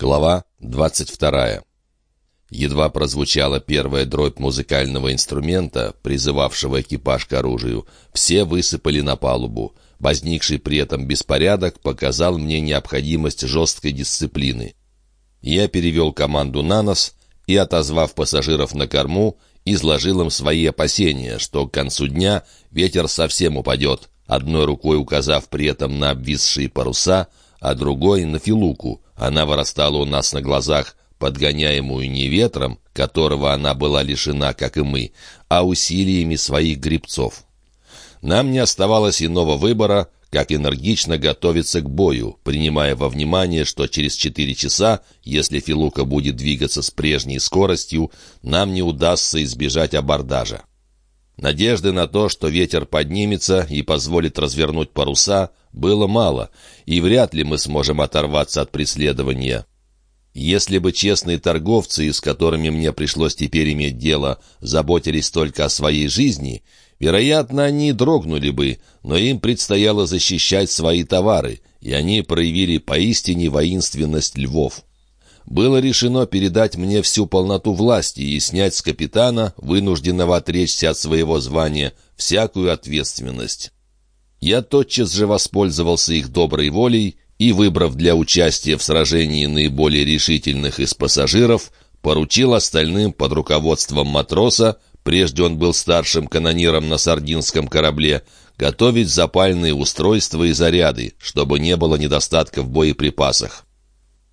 Глава 22. Едва прозвучала первая дробь музыкального инструмента, призывавшего экипаж к оружию, все высыпали на палубу. Возникший при этом беспорядок показал мне необходимость жесткой дисциплины. Я перевел команду на нос и, отозвав пассажиров на корму, изложил им свои опасения, что к концу дня ветер совсем упадет, одной рукой указав при этом на обвисшие паруса, а другой — на филуку — она вырастала у нас на глазах, подгоняемую не ветром, которого она была лишена, как и мы, а усилиями своих грибцов. Нам не оставалось иного выбора, как энергично готовиться к бою, принимая во внимание, что через четыре часа, если Филука будет двигаться с прежней скоростью, нам не удастся избежать абордажа. Надежды на то, что ветер поднимется и позволит развернуть паруса, было мало, и вряд ли мы сможем оторваться от преследования. Если бы честные торговцы, с которыми мне пришлось теперь иметь дело, заботились только о своей жизни, вероятно, они дрогнули бы, но им предстояло защищать свои товары, и они проявили поистине воинственность львов было решено передать мне всю полноту власти и снять с капитана, вынужденного отречься от своего звания, всякую ответственность. Я тотчас же воспользовался их доброй волей и, выбрав для участия в сражении наиболее решительных из пассажиров, поручил остальным под руководством матроса, прежде он был старшим канониром на сардинском корабле, готовить запальные устройства и заряды, чтобы не было недостатка в боеприпасах.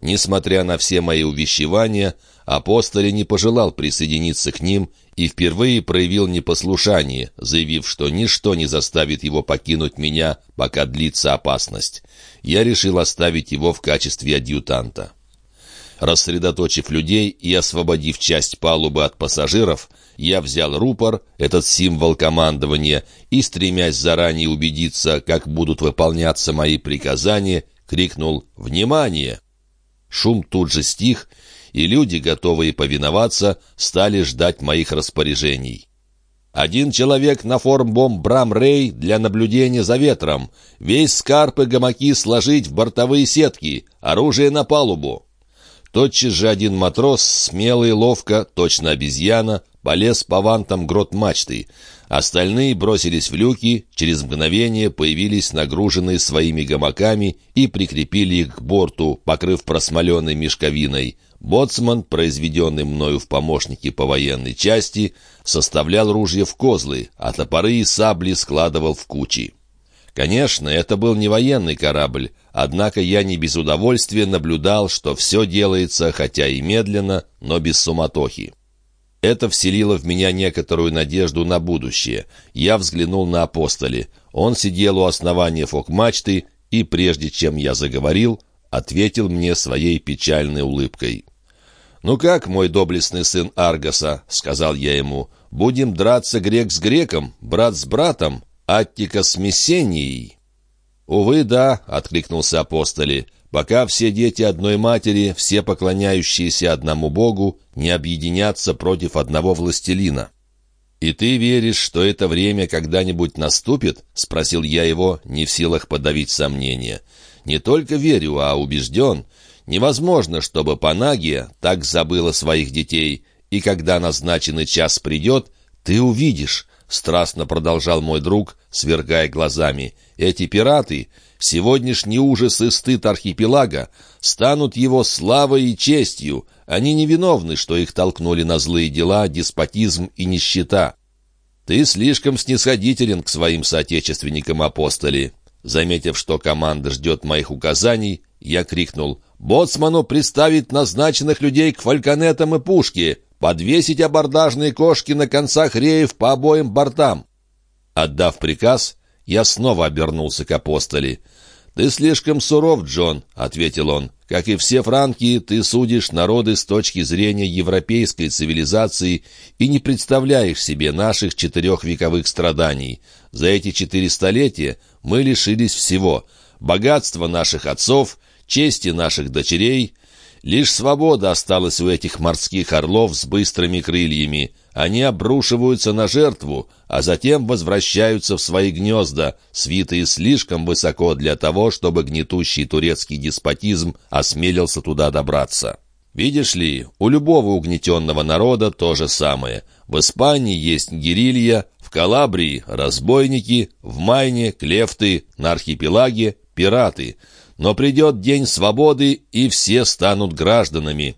Несмотря на все мои увещевания, апостоле не пожелал присоединиться к ним и впервые проявил непослушание, заявив, что ничто не заставит его покинуть меня, пока длится опасность. Я решил оставить его в качестве адъютанта. Рассредоточив людей и освободив часть палубы от пассажиров, я взял рупор, этот символ командования, и, стремясь заранее убедиться, как будут выполняться мои приказания, крикнул «Внимание!» Шум тут же стих, и люди, готовые повиноваться, стали ждать моих распоряжений. Один человек на формбом Брам-Рей для наблюдения за ветром. Весь скарп и гамаки сложить в бортовые сетки. Оружие на палубу. Тотчас же один матрос, смелый и ловко, точно обезьяна, полез по вантам грот мачты. Остальные бросились в люки, через мгновение появились нагруженные своими гамаками и прикрепили их к борту, покрыв просмоленной мешковиной. Боцман, произведенный мною в помощнике по военной части, составлял ружья в козлы, а топоры и сабли складывал в кучи. Конечно, это был не военный корабль, однако я не без удовольствия наблюдал, что все делается, хотя и медленно, но без суматохи. Это вселило в меня некоторую надежду на будущее. Я взглянул на апостоли. Он сидел у основания фок-мачты и, прежде чем я заговорил, ответил мне своей печальной улыбкой. «Ну как, мой доблестный сын Аргаса?» — сказал я ему. «Будем драться грек с греком, брат с братом, Аттика с Мессенией?» «Увы, да», — откликнулся апостоли пока все дети одной матери, все поклоняющиеся одному Богу, не объединятся против одного властелина. «И ты веришь, что это время когда-нибудь наступит?» — спросил я его, не в силах подавить сомнения. «Не только верю, а убежден. Невозможно, чтобы Панагия так забыла своих детей, и когда назначенный час придет, ты увидишь, — страстно продолжал мой друг, свергая глазами. «Эти пираты, сегодняшний ужас и стыд архипелага, станут его славой и честью. Они невиновны, что их толкнули на злые дела, деспотизм и нищета. Ты слишком снисходителен к своим соотечественникам апостоли». Заметив, что команда ждет моих указаний, я крикнул «Боцману приставить назначенных людей к фальконетам и пушке! подвесить абордажные кошки на концах реев по обоим бортам. Отдав приказ, я снова обернулся к апостоле. «Ты слишком суров, Джон», — ответил он. «Как и все франки, ты судишь народы с точки зрения европейской цивилизации и не представляешь себе наших четырехвековых страданий. За эти четыре столетия мы лишились всего — богатства наших отцов, чести наших дочерей — Лишь свобода осталась у этих морских орлов с быстрыми крыльями. Они обрушиваются на жертву, а затем возвращаются в свои гнезда, свитые слишком высоко для того, чтобы гнетущий турецкий деспотизм осмелился туда добраться. Видишь ли, у любого угнетенного народа то же самое. В Испании есть герилья, в Калабрии — разбойники, в Майне — клефты, на архипелаге — пираты. Но придет день свободы, и все станут гражданами.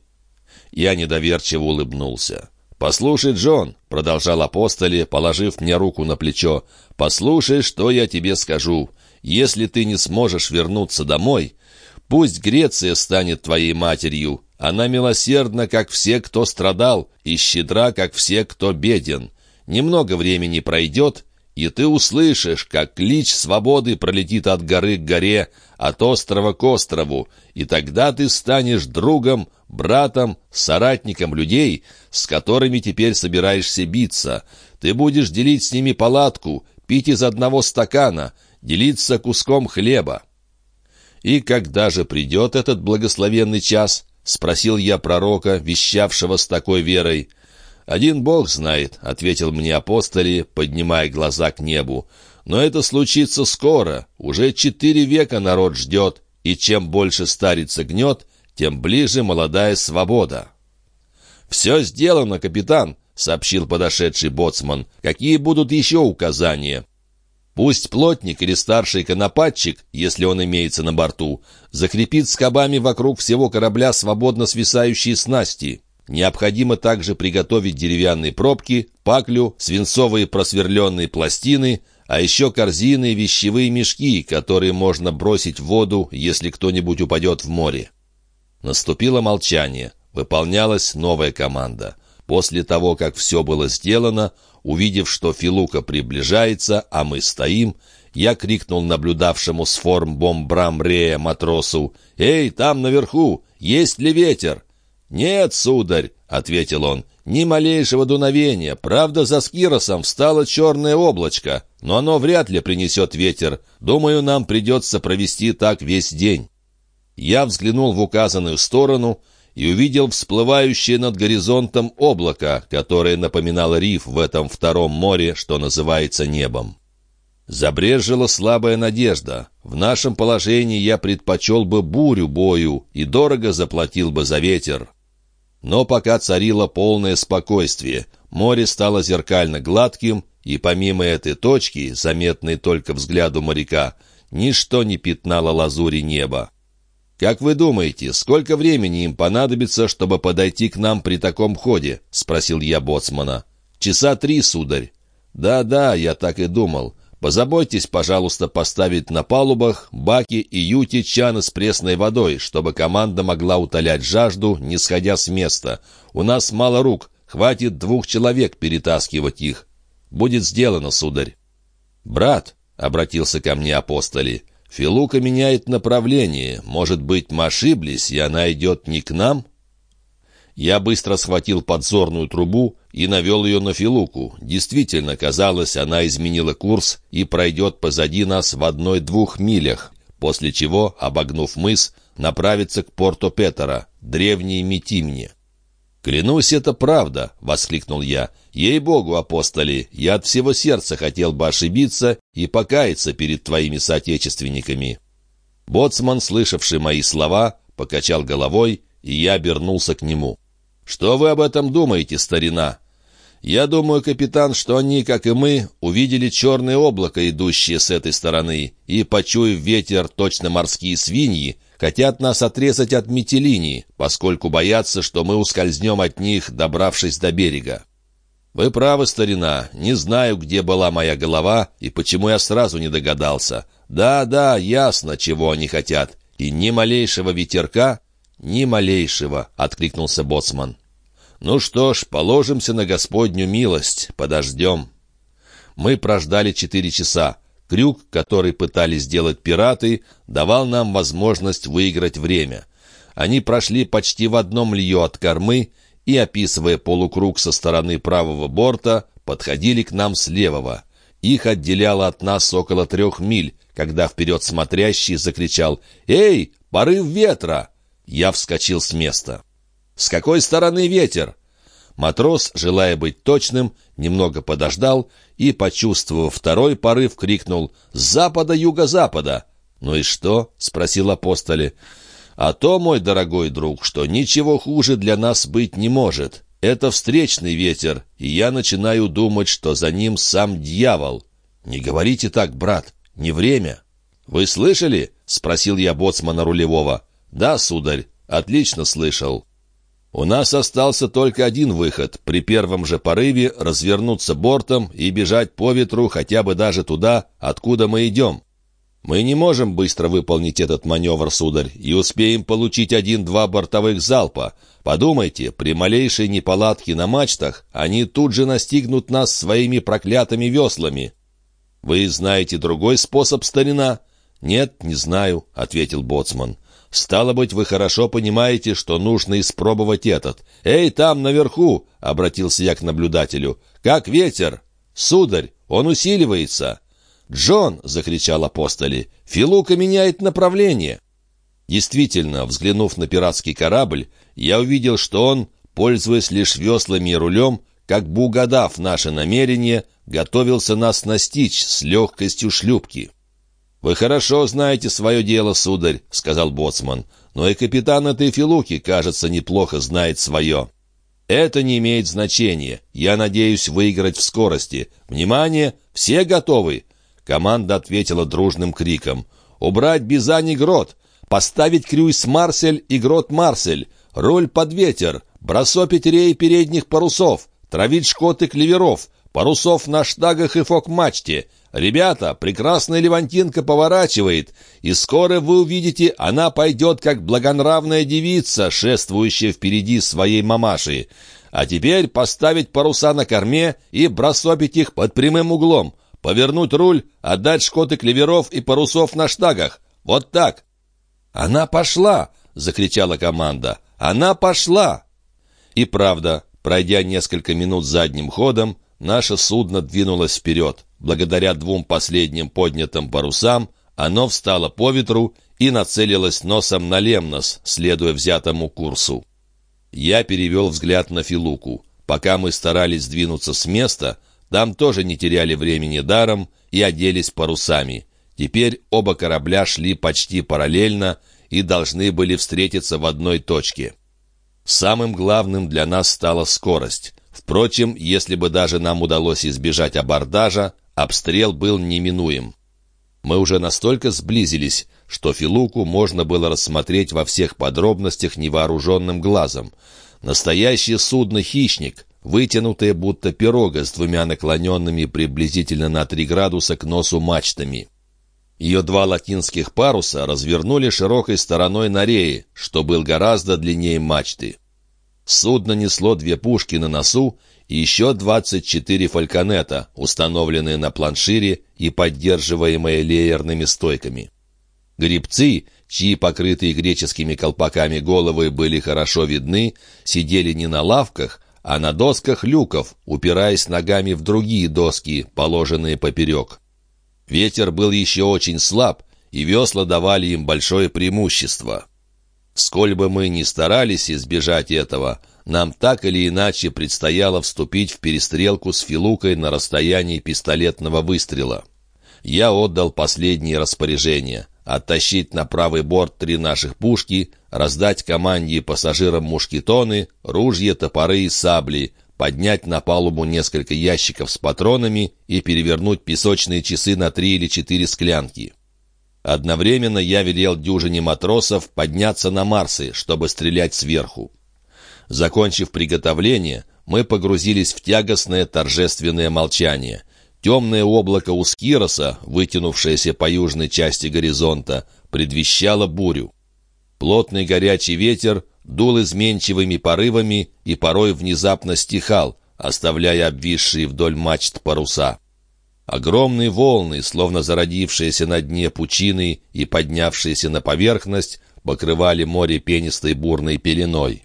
Я недоверчиво улыбнулся. «Послушай, Джон», — продолжал апостоли, положив мне руку на плечо, «послушай, что я тебе скажу. Если ты не сможешь вернуться домой, пусть Греция станет твоей матерью. Она милосердна, как все, кто страдал, и щедра, как все, кто беден. Немного времени пройдет, и ты услышишь, как клич свободы пролетит от горы к горе, от острова к острову, и тогда ты станешь другом, братом, соратником людей, с которыми теперь собираешься биться. Ты будешь делить с ними палатку, пить из одного стакана, делиться куском хлеба. «И когда же придет этот благословенный час?» — спросил я пророка, вещавшего с такой верой. «Один Бог знает», — ответил мне апостоли, поднимая глаза к небу. «Но это случится скоро. Уже четыре века народ ждет, и чем больше старица гнет, тем ближе молодая свобода». «Все сделано, капитан», — сообщил подошедший боцман. «Какие будут еще указания?» Пусть плотник или старший конопатчик, если он имеется на борту, закрепит скобами вокруг всего корабля свободно свисающие снасти. Необходимо также приготовить деревянные пробки, паклю, свинцовые просверленные пластины, а еще корзины и вещевые мешки, которые можно бросить в воду, если кто-нибудь упадет в море. Наступило молчание. Выполнялась новая команда. После того, как все было сделано, увидев, что Филука приближается, а мы стоим, я крикнул наблюдавшему с форм бомбрам Рея матросу «Эй, там наверху! Есть ли ветер?» «Нет, сударь», — ответил он, — «ни малейшего дуновения. Правда, за Скиросом встало черное облачко, но оно вряд ли принесет ветер. Думаю, нам придется провести так весь день». Я взглянул в указанную сторону и увидел всплывающее над горизонтом облако, которое напоминало риф в этом втором море, что называется небом. Забрежила слабая надежда. В нашем положении я предпочел бы бурю бою и дорого заплатил бы за ветер. Но пока царило полное спокойствие, море стало зеркально гладким, и помимо этой точки, заметной только взгляду моряка, ничто не пятнало лазури неба. «Как вы думаете, сколько времени им понадобится, чтобы подойти к нам при таком ходе?» — спросил я боцмана. «Часа три, сударь». «Да-да, я так и думал. Позаботьтесь, пожалуйста, поставить на палубах баки и юти чаны с пресной водой, чтобы команда могла утолять жажду, не сходя с места. У нас мало рук, хватит двух человек перетаскивать их. Будет сделано, сударь. «Брат», — обратился ко мне апостоли, — «Филука меняет направление. Может быть, мы ошиблись, и она идет не к нам?» Я быстро схватил подзорную трубу и навел ее на Филуку. Действительно, казалось, она изменила курс и пройдет позади нас в одной-двух милях, после чего, обогнув мыс, направится к порту Петера, древней Митимне. «Клянусь, это правда!» — воскликнул я. «Ей-богу, апостоли, я от всего сердца хотел бы ошибиться и покаяться перед твоими соотечественниками». Боцман, слышавший мои слова, покачал головой, и я обернулся к нему. «Что вы об этом думаете, старина?» «Я думаю, капитан, что они, как и мы, увидели черное облако, идущее с этой стороны, и, почуяв ветер, точно морские свиньи, хотят нас отрезать от метелини, поскольку боятся, что мы ускользнем от них, добравшись до берега». «Вы правы, старина. Не знаю, где была моя голова и почему я сразу не догадался. Да-да, ясно, чего они хотят. И ни малейшего ветерка, «Ни малейшего», — откликнулся боцман. «Ну что ж, положимся на Господню милость, подождем». Мы прождали четыре часа. Крюк, который пытались сделать пираты, давал нам возможность выиграть время. Они прошли почти в одном лье от кормы и, описывая полукруг со стороны правого борта, подходили к нам с левого. Их отделяло от нас около трех миль, когда вперед смотрящий закричал «Эй, порыв ветра!» Я вскочил с места. «С какой стороны ветер?» Матрос, желая быть точным, немного подождал и, почувствовав второй порыв, крикнул «С запада, юго-запада!» «Ну и что?» — спросил апостоли. «А то, мой дорогой друг, что ничего хуже для нас быть не может. Это встречный ветер, и я начинаю думать, что за ним сам дьявол. Не говорите так, брат, не время». «Вы слышали?» — спросил я боцмана рулевого. «Да, сударь, отлично слышал». У нас остался только один выход — при первом же порыве развернуться бортом и бежать по ветру хотя бы даже туда, откуда мы идем. Мы не можем быстро выполнить этот маневр, сударь, и успеем получить один-два бортовых залпа. Подумайте, при малейшей неполадке на мачтах они тут же настигнут нас своими проклятыми веслами. Вы знаете другой способ, старина? «Нет, не знаю», — ответил Боцман. «Стало быть, вы хорошо понимаете, что нужно испробовать этот. Эй, там, наверху!» — обратился я к наблюдателю. «Как ветер!» «Сударь, он усиливается!» «Джон!» — закричал апостоли. «Филука меняет направление!» Действительно, взглянув на пиратский корабль, я увидел, что он, пользуясь лишь веслами и рулем, как бы угадав наше намерение, готовился нас настичь с легкостью шлюпки. «Вы хорошо знаете свое дело, сударь», — сказал боцман. «Но и капитан этой филуки, кажется, неплохо знает свое». «Это не имеет значения. Я надеюсь выиграть в скорости. Внимание! Все готовы!» Команда ответила дружным криком. «Убрать Бизань и Грот! Поставить крюйс Марсель и Грот Марсель! Руль под ветер! Бросопить рей передних парусов! Травить шкоты клеверов! Парусов на штагах и фок-мачте! «Ребята, прекрасная Левантинка поворачивает, и скоро вы увидите, она пойдет как благонравная девица, шествующая впереди своей мамаши. А теперь поставить паруса на корме и бросопить их под прямым углом, повернуть руль, отдать шкоты клеверов и парусов на штагах. Вот так». «Она пошла!» — закричала команда. «Она пошла!» И правда, пройдя несколько минут задним ходом, наше судно двинулось вперед. Благодаря двум последним поднятым парусам оно встало по ветру и нацелилось носом на Лемнос, следуя взятому курсу. Я перевел взгляд на Филуку. Пока мы старались сдвинуться с места, там тоже не теряли времени даром и оделись парусами. Теперь оба корабля шли почти параллельно и должны были встретиться в одной точке. Самым главным для нас стала скорость. Впрочем, если бы даже нам удалось избежать абордажа, обстрел был неминуем. Мы уже настолько сблизились, что Филуку можно было рассмотреть во всех подробностях невооруженным глазом. Настоящее судно-хищник, вытянутое будто пирога с двумя наклоненными приблизительно на три градуса к носу мачтами. Ее два латинских паруса развернули широкой стороной на рее, что был гораздо длиннее мачты. Судно несло две пушки на носу и еще 24 фальконета, установленные на планшире и поддерживаемые леерными стойками. Грибцы, чьи покрытые греческими колпаками головы были хорошо видны, сидели не на лавках, а на досках люков, упираясь ногами в другие доски, положенные поперек. Ветер был еще очень слаб, и весла давали им большое преимущество. Сколь бы мы ни старались избежать этого, нам так или иначе предстояло вступить в перестрелку с Филукой на расстоянии пистолетного выстрела. Я отдал последние распоряжения — оттащить на правый борт три наших пушки, раздать команде пассажирам мушкетоны, ружья, топоры и сабли, поднять на палубу несколько ящиков с патронами и перевернуть песочные часы на три или четыре склянки. Одновременно я велел дюжине матросов подняться на Марсы, чтобы стрелять сверху. Закончив приготовление, мы погрузились в тягостное торжественное молчание. Темное облако у Скироса, вытянувшееся по южной части горизонта, предвещало бурю. Плотный горячий ветер дул изменчивыми порывами и порой внезапно стихал, оставляя обвисшие вдоль мачт паруса. Огромные волны, словно зародившиеся на дне пучины и поднявшиеся на поверхность, покрывали море пенистой бурной пеленой.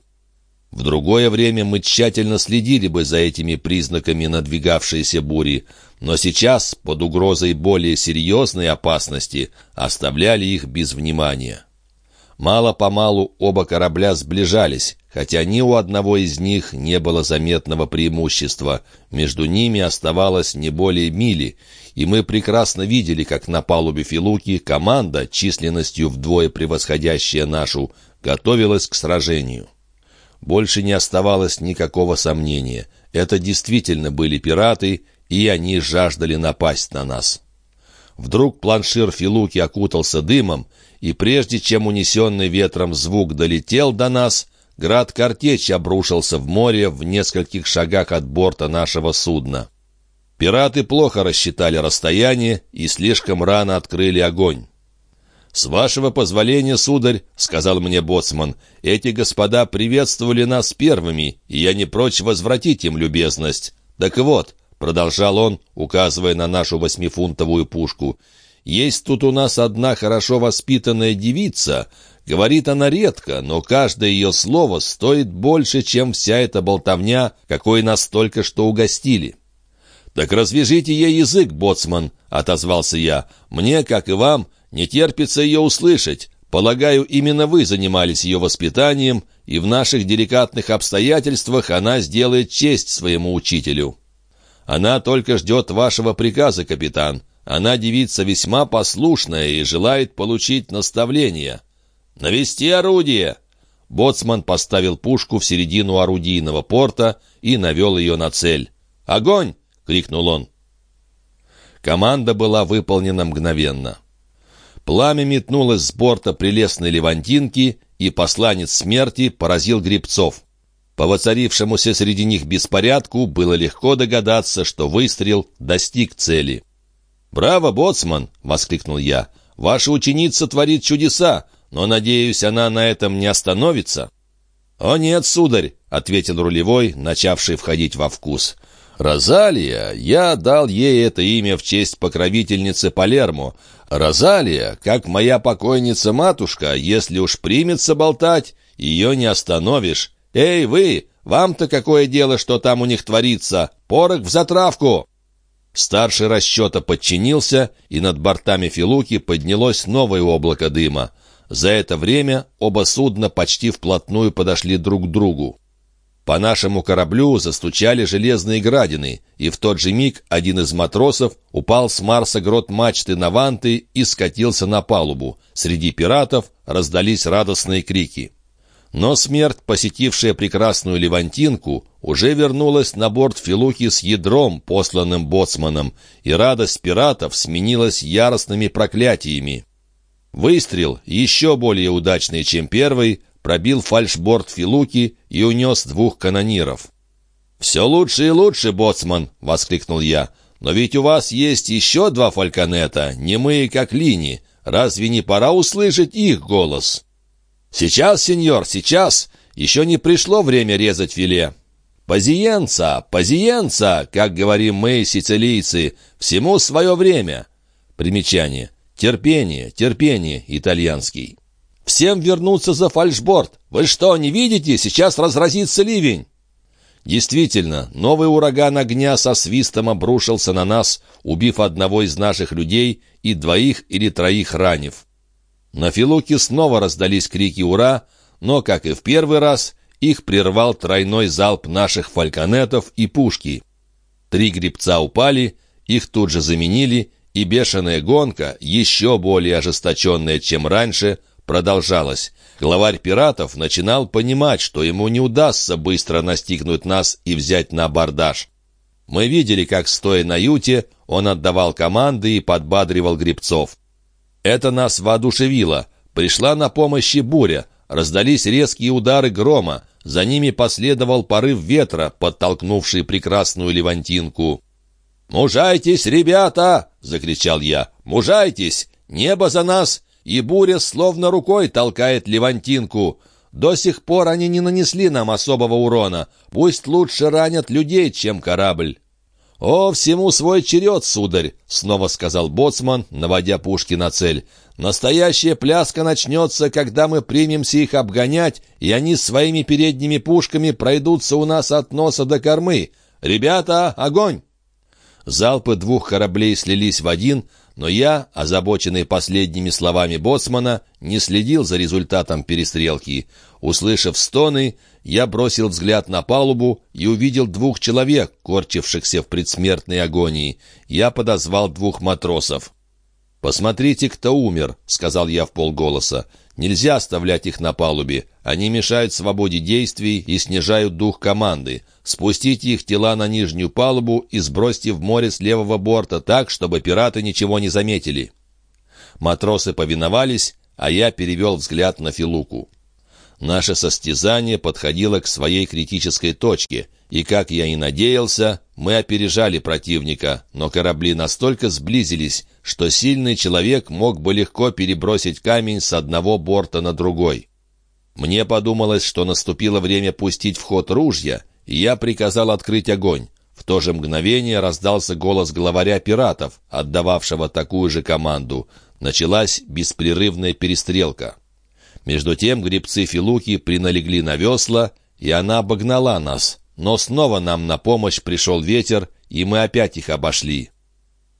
В другое время мы тщательно следили бы за этими признаками надвигавшейся бури, но сейчас, под угрозой более серьезной опасности, оставляли их без внимания. Мало-помалу оба корабля сближались, хотя ни у одного из них не было заметного преимущества. Между ними оставалось не более мили, и мы прекрасно видели, как на палубе Филуки команда, численностью вдвое превосходящая нашу, готовилась к сражению. Больше не оставалось никакого сомнения. Это действительно были пираты, и они жаждали напасть на нас. Вдруг планшир Филуки окутался дымом, и прежде чем унесенный ветром звук долетел до нас, град картечь обрушился в море в нескольких шагах от борта нашего судна. Пираты плохо рассчитали расстояние и слишком рано открыли огонь. «С вашего позволения, сударь», — сказал мне боцман, — «эти господа приветствовали нас первыми, и я не прочь возвратить им любезность. Так вот, продолжал он, указывая на нашу восьмифунтовую пушку. «Есть тут у нас одна хорошо воспитанная девица. Говорит она редко, но каждое ее слово стоит больше, чем вся эта болтовня, какой нас только что угостили». «Так развяжите ей язык, боцман», — отозвался я. «Мне, как и вам, не терпится ее услышать. Полагаю, именно вы занимались ее воспитанием, и в наших деликатных обстоятельствах она сделает честь своему учителю». Она только ждет вашего приказа, капитан. Она девица весьма послушная и желает получить наставление. Навести орудие!» Боцман поставил пушку в середину орудийного порта и навел ее на цель. «Огонь!» — крикнул он. Команда была выполнена мгновенно. Пламя метнулось с борта прелестной левантинки, и посланец смерти поразил грибцов. По воцарившемуся среди них беспорядку было легко догадаться, что выстрел достиг цели. «Браво, боцман!» — воскликнул я. «Ваша ученица творит чудеса, но, надеюсь, она на этом не остановится». «О нет, сударь!» — ответил рулевой, начавший входить во вкус. «Розалия, я дал ей это имя в честь покровительницы Палермо. Розалия, как моя покойница-матушка, если уж примется болтать, ее не остановишь. «Эй, вы! Вам-то какое дело, что там у них творится? Порох в затравку!» Старший расчета подчинился, и над бортами Филуки поднялось новое облако дыма. За это время оба судна почти вплотную подошли друг к другу. По нашему кораблю застучали железные градины, и в тот же миг один из матросов упал с Марса грот мачты на ванты и скатился на палубу. Среди пиратов раздались радостные крики. Но смерть, посетившая прекрасную Левантинку, уже вернулась на борт Филухи с ядром, посланным боцманом, и радость пиратов сменилась яростными проклятиями. Выстрел, еще более удачный, чем первый, пробил фальшборд Филуки и унес двух канониров. «Все лучше и лучше, боцман!» — воскликнул я. «Но ведь у вас есть еще два фальконета, немые как линии. Разве не пора услышать их голос?» «Сейчас, сеньор, сейчас! Еще не пришло время резать филе!» «Пазиенца! Пазиенца!» как говорим мы, сицилийцы, всему свое время. Примечание. Терпение, терпение, итальянский. «Всем вернуться за фальшборд! Вы что, не видите? Сейчас разразится ливень!» Действительно, новый ураган огня со свистом обрушился на нас, убив одного из наших людей и двоих или троих ранив. На Филуке снова раздались крики «Ура!», но, как и в первый раз, их прервал тройной залп наших фальконетов и пушки. Три грибца упали, их тут же заменили, и бешеная гонка, еще более ожесточенная, чем раньше, продолжалась. Главарь пиратов начинал понимать, что ему не удастся быстро настигнуть нас и взять на абордаж. Мы видели, как, стоя на юте, он отдавал команды и подбадривал грибцов. Это нас воодушевило. Пришла на помощь буря. Раздались резкие удары грома. За ними последовал порыв ветра, подтолкнувший прекрасную левантинку. «Мужайтесь, ребята!» — закричал я. «Мужайтесь! Небо за нас!» И буря словно рукой толкает левантинку. До сих пор они не нанесли нам особого урона. Пусть лучше ранят людей, чем корабль. «О, всему свой черед, сударь!» — снова сказал боцман, наводя пушки на цель. «Настоящая пляска начнется, когда мы примемся их обгонять, и они своими передними пушками пройдутся у нас от носа до кормы. Ребята, огонь!» Залпы двух кораблей слились в один, но я, озабоченный последними словами боцмана, не следил за результатом перестрелки. Услышав стоны, я бросил взгляд на палубу и увидел двух человек, корчившихся в предсмертной агонии. Я подозвал двух матросов. «Посмотрите, кто умер», — сказал я в полголоса. «Нельзя оставлять их на палубе. Они мешают свободе действий и снижают дух команды. Спустите их тела на нижнюю палубу и сбросьте в море с левого борта так, чтобы пираты ничего не заметили». Матросы повиновались, а я перевел взгляд на Филуку. Наше состязание подходило к своей критической точке, и, как я и надеялся, мы опережали противника, но корабли настолько сблизились, что сильный человек мог бы легко перебросить камень с одного борта на другой. Мне подумалось, что наступило время пустить в ход ружья, и я приказал открыть огонь. В то же мгновение раздался голос главаря пиратов, отдававшего такую же команду. Началась беспрерывная перестрелка. Между тем гребцы Филуки приналегли на весла, и она обогнала нас. Но снова нам на помощь пришел ветер, и мы опять их обошли.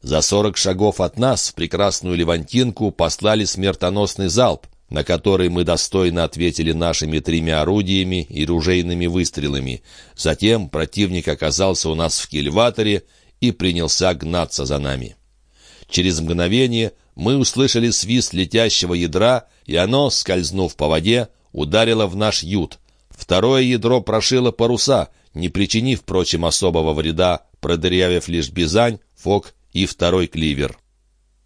За сорок шагов от нас в прекрасную Левантинку послали смертоносный залп, на который мы достойно ответили нашими тремя орудиями и ружейными выстрелами. Затем противник оказался у нас в кильваторе и принялся гнаться за нами. Через мгновение мы услышали свист летящего ядра, и оно, скользнув по воде, ударило в наш ют. Второе ядро прошило паруса, не причинив, впрочем, особого вреда, продырявив лишь бизань, фок и второй кливер.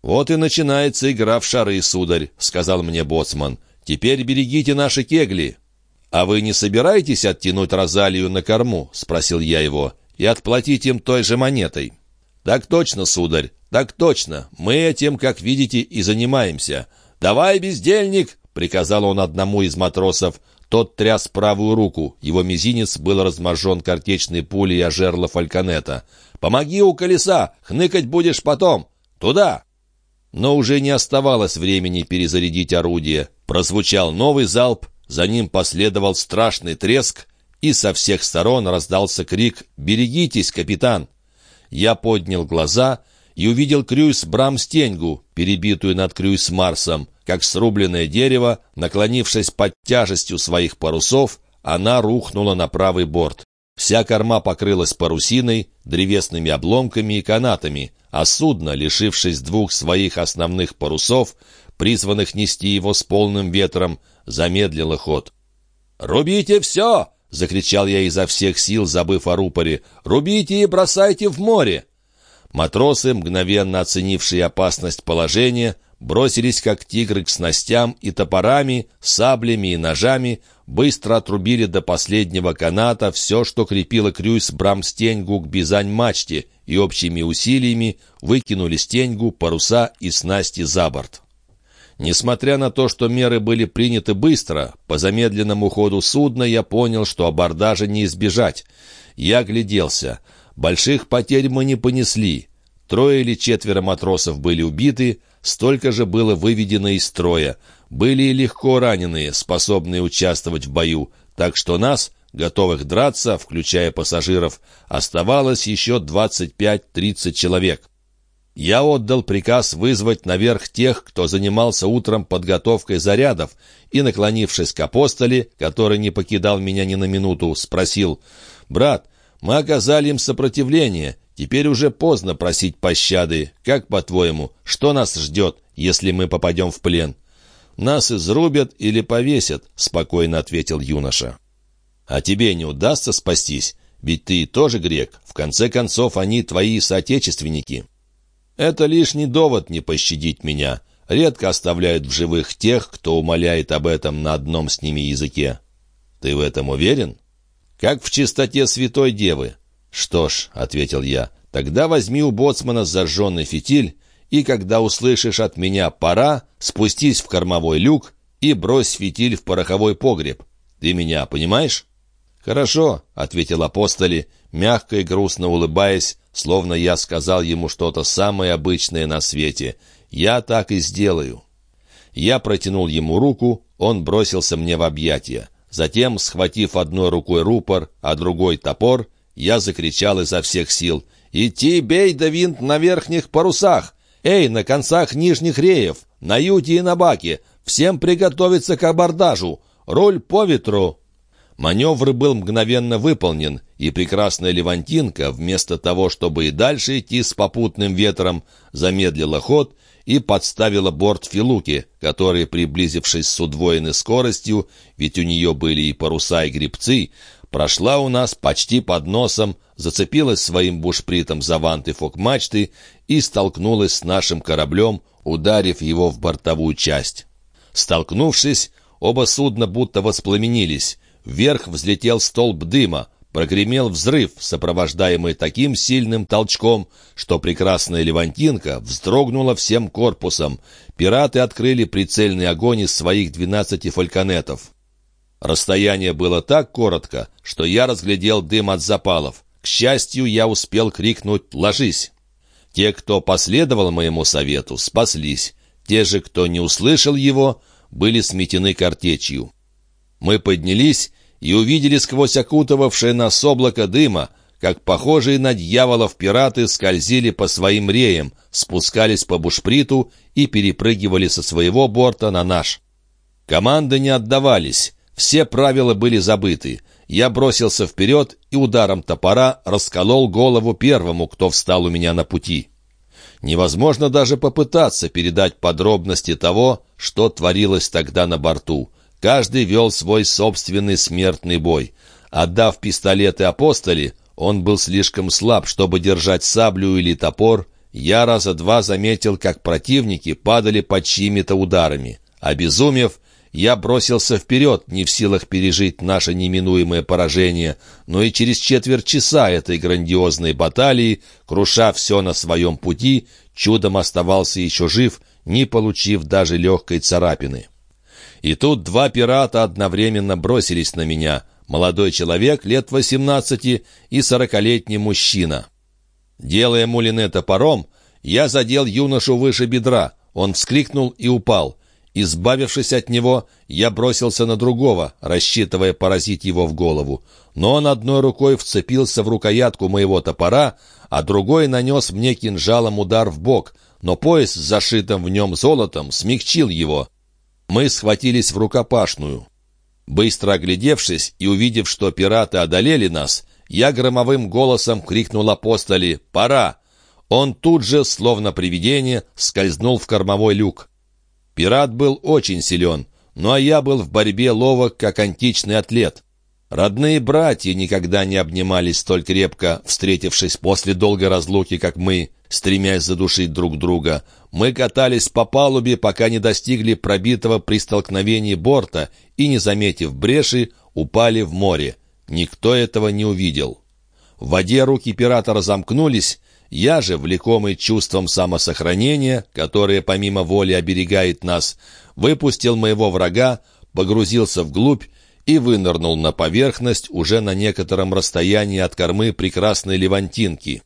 «Вот и начинается игра в шары, сударь», — сказал мне боцман. «Теперь берегите наши кегли». «А вы не собираетесь оттянуть Розалию на корму?» — спросил я его. «И отплатить им той же монетой?» «Так точно, сударь, так точно. Мы этим, как видите, и занимаемся. Давай, бездельник!» — приказал он одному из матросов. Тот тряс правую руку. Его мизинец был разможжен картечной пулей о жерло фальконета. «Помоги у колеса! Хныкать будешь потом! Туда!» Но уже не оставалось времени перезарядить орудие. Прозвучал новый залп, за ним последовал страшный треск, и со всех сторон раздался крик «Берегитесь, капитан!» Я поднял глаза и увидел Крюйс Брамстеньгу, перебитую над Крюйс Марсом. Как срубленное дерево, наклонившись под тяжестью своих парусов, она рухнула на правый борт. Вся корма покрылась парусиной, древесными обломками и канатами, а судно, лишившись двух своих основных парусов, призванных нести его с полным ветром, замедлило ход. «Рубите все!» — закричал я изо всех сил, забыв о рупоре. «Рубите и бросайте в море!» Матросы, мгновенно оценившие опасность положения, бросились как тигры к снастям и топорами, саблями и ножами, быстро отрубили до последнего каната все, что крепило крюйс Брамстеньгу к Бизань-мачте, и общими усилиями выкинули стеньгу, паруса и снасти за борт. Несмотря на то, что меры были приняты быстро, по замедленному ходу судна я понял, что абордажа не избежать. Я гляделся. Больших потерь мы не понесли. Трое или четверо матросов были убиты, столько же было выведено из строя. Были и легко раненые, способные участвовать в бою, так что нас, готовых драться, включая пассажиров, оставалось еще 25-30 человек. Я отдал приказ вызвать наверх тех, кто занимался утром подготовкой зарядов, и, наклонившись к апостоле, который не покидал меня ни на минуту, спросил, «Брат, мы оказали им сопротивление, Теперь уже поздно просить пощады. Как, по-твоему, что нас ждет, если мы попадем в плен?» «Нас изрубят или повесят», — спокойно ответил юноша. «А тебе не удастся спастись? Ведь ты тоже грек. В конце концов, они твои соотечественники». «Это лишний довод не пощадить меня. Редко оставляют в живых тех, кто умоляет об этом на одном с ними языке». «Ты в этом уверен?» «Как в чистоте святой девы. «Что ж», — ответил я, — «тогда возьми у боцмана зажженный фитиль, и когда услышишь от меня «пора», спустись в кормовой люк и брось фитиль в пороховой погреб. Ты меня понимаешь?» «Хорошо», — ответил апостоли, мягко и грустно улыбаясь, словно я сказал ему что-то самое обычное на свете. «Я так и сделаю». Я протянул ему руку, он бросился мне в объятия. Затем, схватив одной рукой рупор, а другой топор, я закричал изо всех сил. «Идти, бей да винт на верхних парусах! «Эй, на концах нижних реев, на юте и на баке! Всем приготовиться к абордажу! Руль по ветру!» Маневр был мгновенно выполнен, и прекрасная Левантинка, вместо того, чтобы и дальше идти с попутным ветром, замедлила ход и подставила борт Филуки, который, приблизившись с удвоенной скоростью, ведь у нее были и паруса, и грибцы, прошла у нас почти под носом, зацепилась своим бушпритом за ванты фок-мачты и столкнулась с нашим кораблем, ударив его в бортовую часть. Столкнувшись, оба судна будто воспламенились, Вверх взлетел столб дыма, прогремел взрыв, сопровождаемый таким сильным толчком, что прекрасная Левантинка вздрогнула всем корпусом. Пираты открыли прицельный огонь из своих двенадцати фальконетов. Расстояние было так коротко, что я разглядел дым от запалов. К счастью, я успел крикнуть «Ложись!». Те, кто последовал моему совету, спаслись. Те же, кто не услышал его, были сметены картечью. Мы поднялись и увидели сквозь окутывавшее нас облако дыма, как похожие на дьяволов пираты скользили по своим реям, спускались по бушприту и перепрыгивали со своего борта на наш. Команды не отдавались, все правила были забыты. Я бросился вперед и ударом топора расколол голову первому, кто встал у меня на пути. Невозможно даже попытаться передать подробности того, что творилось тогда на борту. Каждый вел свой собственный смертный бой. Отдав пистолеты апостоли, он был слишком слаб, чтобы держать саблю или топор. Я раза два заметил, как противники падали под чьими-то ударами. Обезумев, я бросился вперед, не в силах пережить наше неминуемое поражение, но и через четверть часа этой грандиозной баталии, круша все на своем пути, чудом оставался еще жив, не получив даже легкой царапины. И тут два пирата одновременно бросились на меня. Молодой человек лет восемнадцати и сорокалетний мужчина. Делая мулине топором, я задел юношу выше бедра. Он вскрикнул и упал. Избавившись от него, я бросился на другого, рассчитывая поразить его в голову. Но он одной рукой вцепился в рукоятку моего топора, а другой нанес мне кинжалом удар в бок, но пояс с зашитым в нем золотом смягчил его. Мы схватились в рукопашную. Быстро оглядевшись и увидев, что пираты одолели нас, я громовым голосом крикнул апостоли «Пора!». Он тут же, словно привидение, скользнул в кормовой люк. Пират был очень силен, ну а я был в борьбе ловок, как античный атлет. Родные братья никогда не обнимались столь крепко, встретившись после долгой разлуки, как мы, стремясь задушить друг друга. Мы катались по палубе, пока не достигли пробитого при столкновении борта и, не заметив бреши, упали в море. Никто этого не увидел. В воде руки пирата разомкнулись, я же, влекомый чувством самосохранения, которое помимо воли оберегает нас, выпустил моего врага, погрузился вглубь и вынырнул на поверхность уже на некотором расстоянии от кормы прекрасной Левантинки.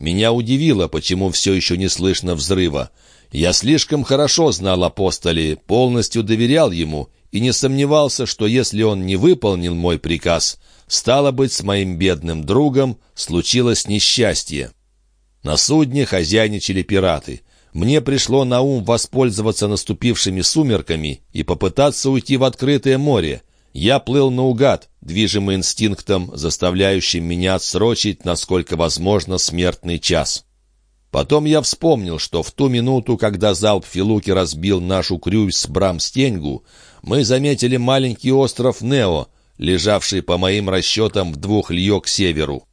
Меня удивило, почему все еще не слышно взрыва. Я слишком хорошо знал апостоли, полностью доверял ему и не сомневался, что если он не выполнил мой приказ, стало быть, с моим бедным другом случилось несчастье. На судне хозяйничали пираты. Мне пришло на ум воспользоваться наступившими сумерками и попытаться уйти в открытое море. Я плыл наугад, движимый инстинктом, заставляющим меня отсрочить, насколько возможно, смертный час. Потом я вспомнил, что в ту минуту, когда залп Филуки разбил нашу крюй с Брамстеньгу, мы заметили маленький остров Нео, лежавший, по моим расчетам, в двух лье к северу.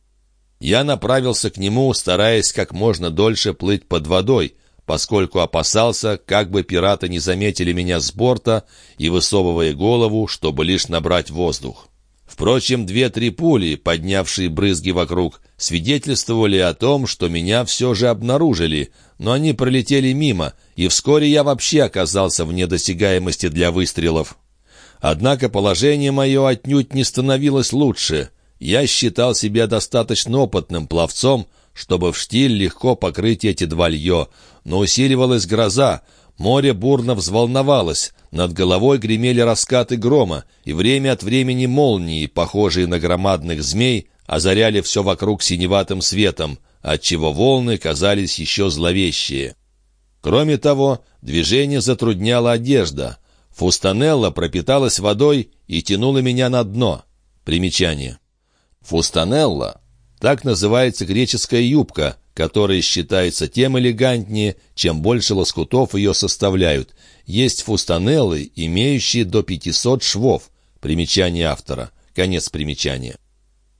Я направился к нему, стараясь как можно дольше плыть под водой, поскольку опасался, как бы пираты не заметили меня с борта и высовывая голову, чтобы лишь набрать воздух. Впрочем, две-три пули, поднявшие брызги вокруг, свидетельствовали о том, что меня все же обнаружили, но они пролетели мимо, и вскоре я вообще оказался вне досягаемости для выстрелов. Однако положение мое отнюдь не становилось лучше. Я считал себя достаточно опытным пловцом, чтобы в штиль легко покрыть эти два лье, но усиливалась гроза, море бурно взволновалось, над головой гремели раскаты грома, и время от времени молнии, похожие на громадных змей, озаряли все вокруг синеватым светом, отчего волны казались еще зловещие. Кроме того, движение затрудняла одежда. Фустанелла пропиталась водой и тянула меня на дно. Примечание. Фустанелла — так называется греческая юбка, которая считается тем элегантнее, чем больше лоскутов ее составляют. Есть фустанеллы, имеющие до 500 швов. Примечание автора. Конец примечания.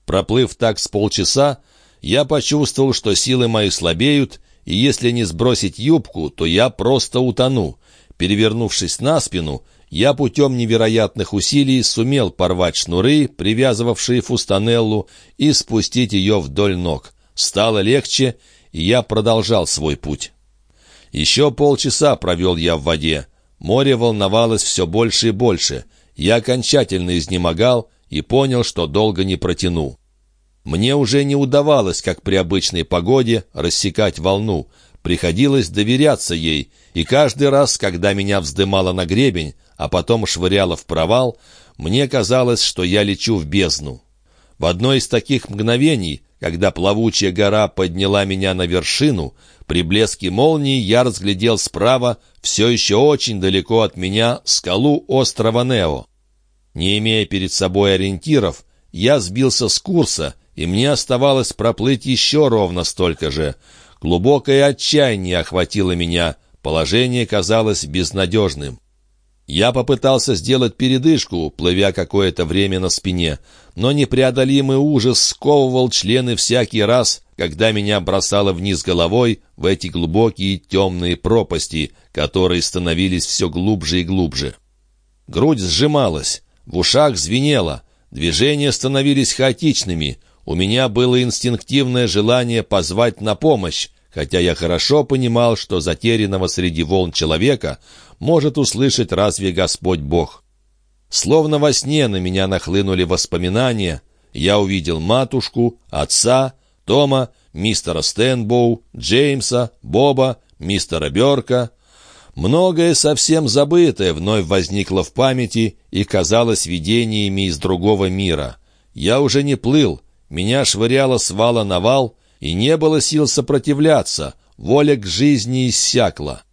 Проплыв так с полчаса, я почувствовал, что силы мои слабеют, и если не сбросить юбку, то я просто утону. Перевернувшись на спину, я путем невероятных усилий сумел порвать шнуры, привязывавшие фустанеллу, и спустить ее вдоль ног. Стало легче, и я продолжал свой путь. Еще полчаса провел я в воде. Море волновалось все больше и больше. Я окончательно изнемогал и понял, что долго не протяну. Мне уже не удавалось, как при обычной погоде, рассекать волну. Приходилось доверяться ей, и каждый раз, когда меня вздымало на гребень, а потом швыряло в провал, мне казалось, что я лечу в бездну. В одно из таких мгновений, когда плавучая гора подняла меня на вершину, при блеске молнии я разглядел справа, все еще очень далеко от меня, скалу острова Нео. Не имея перед собой ориентиров, я сбился с курса и мне оставалось проплыть еще ровно столько же. Глубокое отчаяние охватило меня, положение казалось безнадежным. Я попытался сделать передышку, плывя какое-то время на спине, но непреодолимый ужас сковывал члены всякий раз, когда меня бросало вниз головой в эти глубокие темные пропасти, которые становились все глубже и глубже. Грудь сжималась, в ушах звенело, движения становились хаотичными — у меня было инстинктивное желание позвать на помощь, хотя я хорошо понимал, что затерянного среди волн человека может услышать разве Господь Бог. Словно во сне на меня нахлынули воспоминания. Я увидел матушку, отца, Тома, мистера Стэнбоу, Джеймса, Боба, мистера Бёрка. Многое совсем забытое вновь возникло в памяти и казалось видениями из другого мира. Я уже не плыл, меня швыряло с вала на вал, и не было сил сопротивляться, воля к жизни иссякла.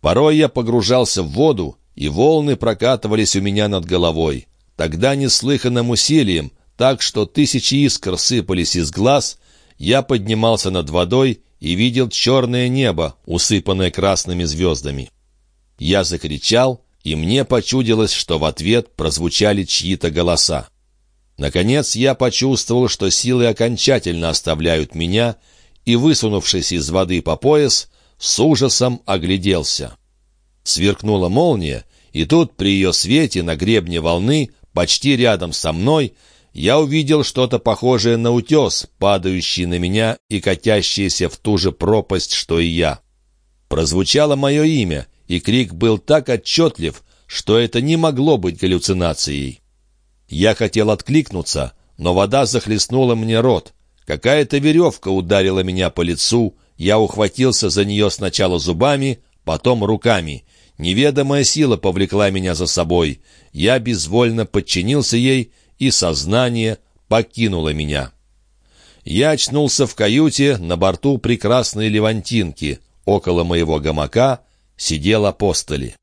Порой я погружался в воду, и волны прокатывались у меня над головой. Тогда неслыханным усилием, так что тысячи искр сыпались из глаз, я поднимался над водой и видел черное небо, усыпанное красными звездами. Я закричал, и мне почудилось, что в ответ прозвучали чьи-то голоса. Наконец я почувствовал, что силы окончательно оставляют меня, и, высунувшись из воды по пояс, с ужасом огляделся. Сверкнула молния, и тут при ее свете на гребне волны, почти рядом со мной, я увидел что-то похожее на утес, падающий на меня и катящийся в ту же пропасть, что и я. Прозвучало мое имя, и крик был так отчетлив, что это не могло быть галлюцинацией. Я хотел откликнуться, но вода захлестнула мне рот. Какая-то веревка ударила меня по лицу, я ухватился за нее сначала зубами, потом руками. Неведомая сила повлекла меня за собой. Я безвольно подчинился ей, и сознание покинуло меня. Я очнулся в каюте на борту прекрасной Левантинки. Около моего гамака сидел апостоли.